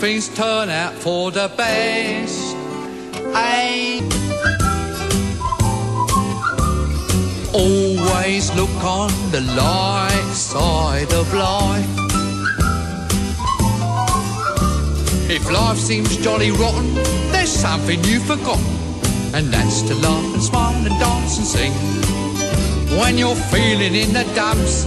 Things turn out for the best. I always look on the light side of life. If life seems jolly rotten, there's something you've forgotten, and that's to laugh and smile and dance and sing. When you're feeling in the dumps,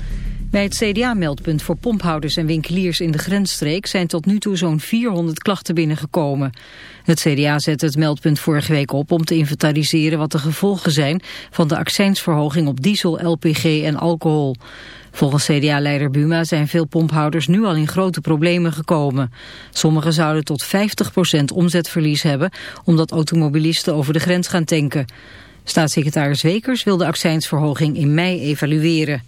Bij het CDA-meldpunt voor pomphouders en winkeliers in de grensstreek... zijn tot nu toe zo'n 400 klachten binnengekomen. Het CDA zette het meldpunt vorige week op om te inventariseren... wat de gevolgen zijn van de accijnsverhoging op diesel, LPG en alcohol. Volgens CDA-leider Buma zijn veel pomphouders nu al in grote problemen gekomen. Sommigen zouden tot 50% omzetverlies hebben... omdat automobilisten over de grens gaan tanken. Staatssecretaris Wekers wil de accijnsverhoging in mei evalueren.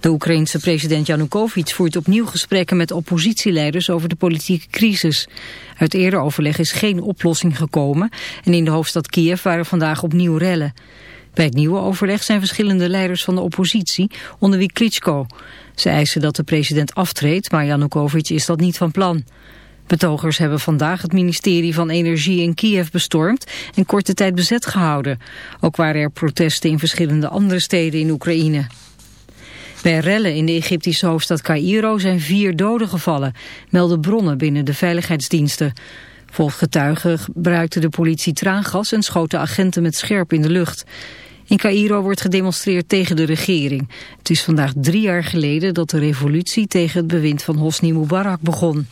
De Oekraïense president Janukovic voert opnieuw gesprekken met oppositieleiders over de politieke crisis. Uit eerder overleg is geen oplossing gekomen en in de hoofdstad Kiev waren vandaag opnieuw rellen. Bij het nieuwe overleg zijn verschillende leiders van de oppositie, onder wie Klitschko. Ze eisen dat de president aftreedt, maar Janukovic is dat niet van plan. Betogers hebben vandaag het ministerie van Energie in Kiev bestormd en korte tijd bezet gehouden. Ook waren er protesten in verschillende andere steden in Oekraïne. Bij rellen in de Egyptische hoofdstad Cairo zijn vier doden gevallen, melden bronnen binnen de veiligheidsdiensten. Volgens getuigen gebruikte de politie traangas en schoten agenten met scherp in de lucht. In Cairo wordt gedemonstreerd tegen de regering. Het is vandaag drie jaar geleden dat de revolutie tegen het bewind van Hosni Mubarak begon.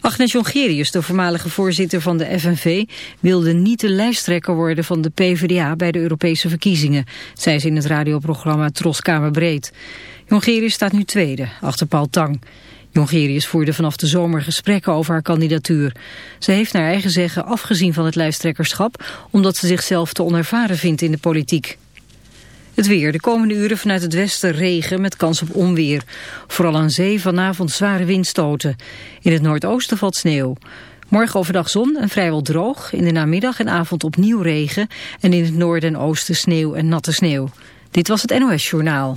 Agnes Jongerius, de voormalige voorzitter van de FNV, wilde niet de lijsttrekker worden van de PvdA bij de Europese verkiezingen, zei ze in het radioprogramma Tros Kamerbreed. Jongerius staat nu tweede, achter Paul Tang. Jongerius voerde vanaf de zomer gesprekken over haar kandidatuur. Ze heeft naar eigen zeggen afgezien van het lijsttrekkerschap, omdat ze zichzelf te onervaren vindt in de politiek. Het weer. De komende uren vanuit het westen regen met kans op onweer. Vooral aan zee vanavond zware windstoten. In het noordoosten valt sneeuw. Morgen overdag zon en vrijwel droog. In de namiddag en avond opnieuw regen. En in het noorden en oosten sneeuw en natte sneeuw. Dit was het NOS Journaal.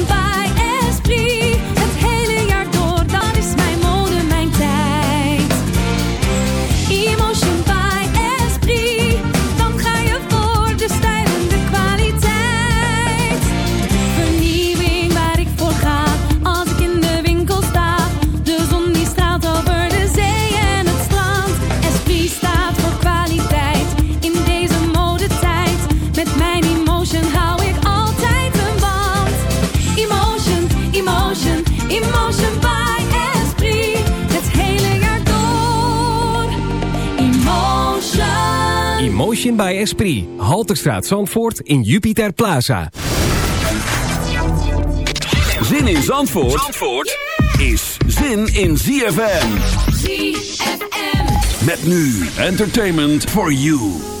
By Esprit. Halterstraat Zandvoort in Jupiter Plaza. Zin in Zandvoort, Zandvoort is zin in ZFM. ZFM. Met nu entertainment for you.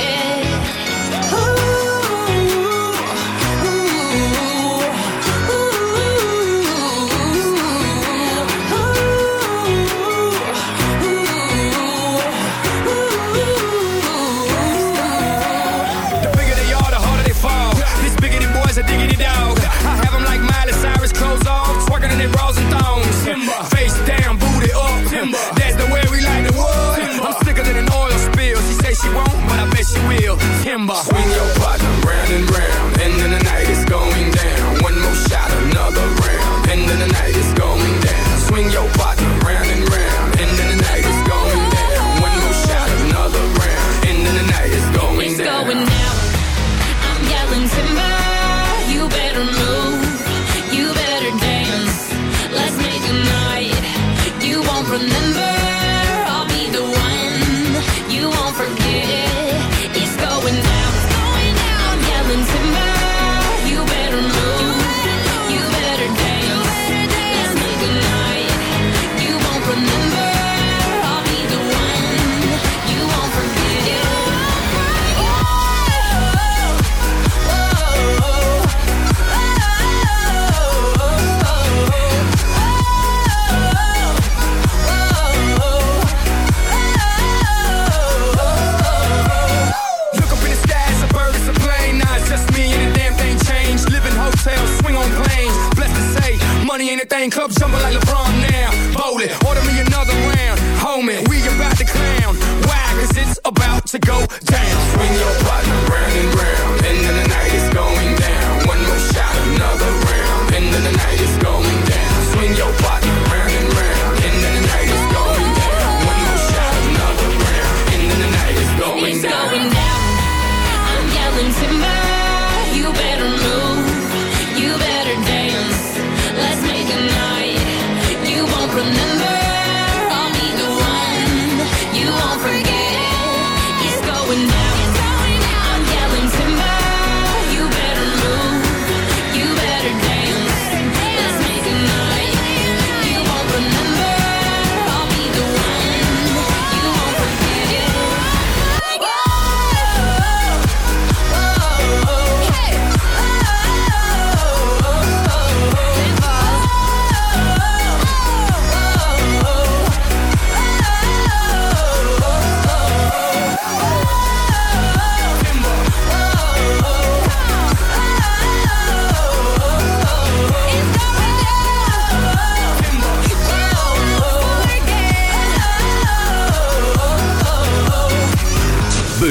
like LeBron now. Bowl it, order me another round. Homie, we about to clown. Why? Cause it's about to go down. Swing your partner round and.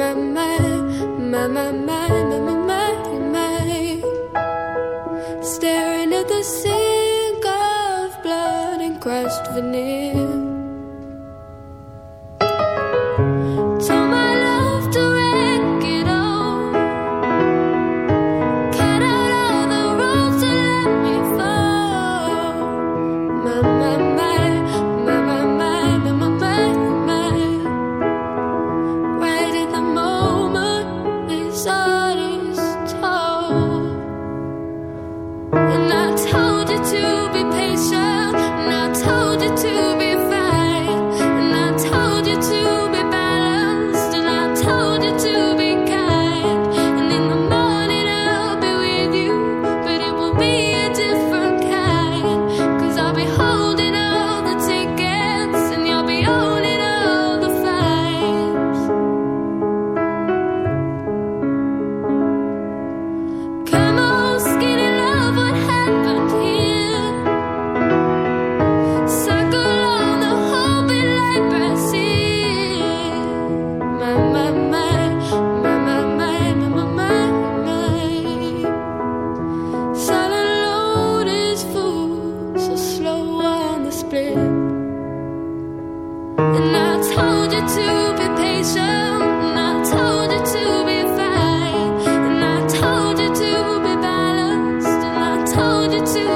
My, my, my, my, my, to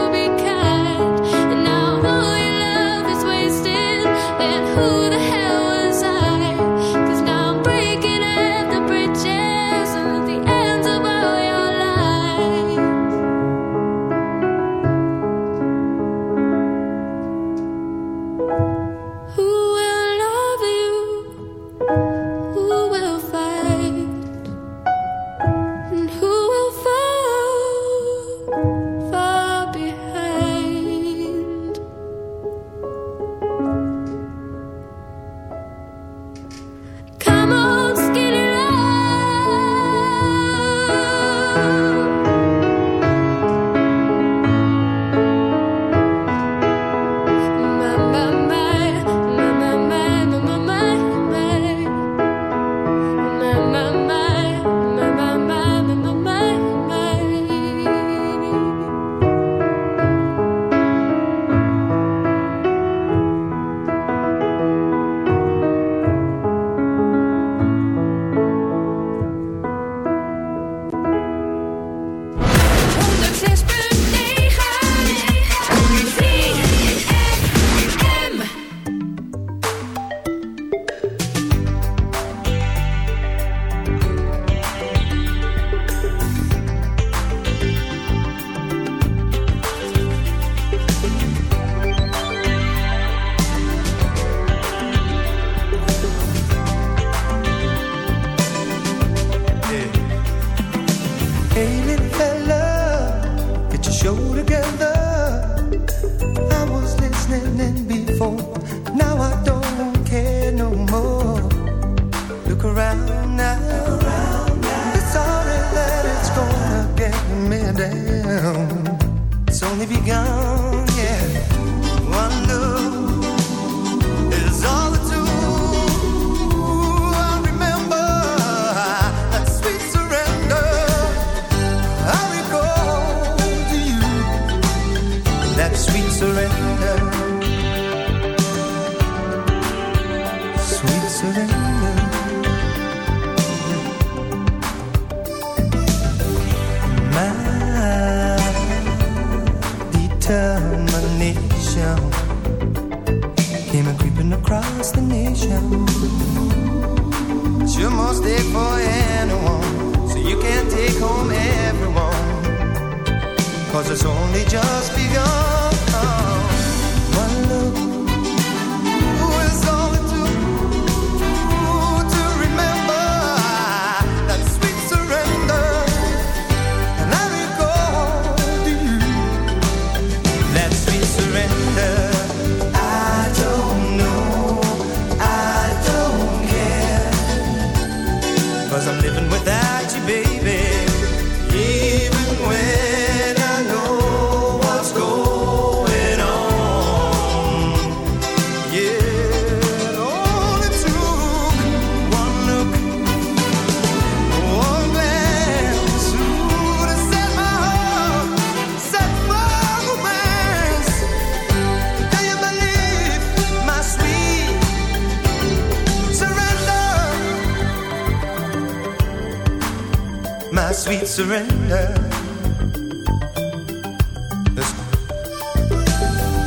sweet surrender.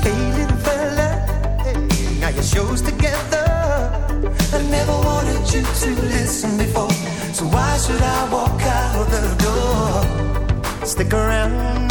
Hey, fella, hey, now your show's together. I never wanted you to listen before, so why should I walk out the door? Stick around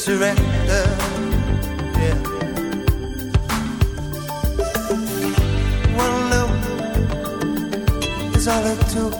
surrender. Yeah. One look is all it took.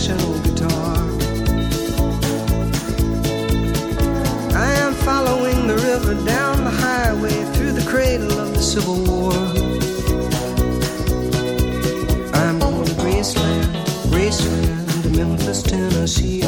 national guitar. I am following the river down the highway through the cradle of the Civil War. I'm going to Graceland, Graceland, to Memphis, Tennessee.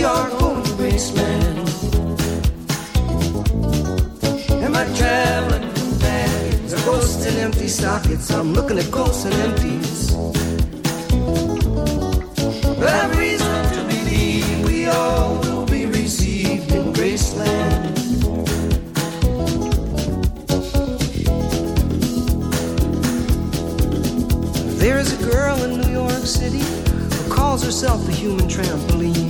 We are going to. Am I traveling bags or ghosts and empty sockets? I'm looking at ghosts and empties. But I've reason to believe we all will be received in Graceland. There is a girl in New York City who calls herself the human trampoline.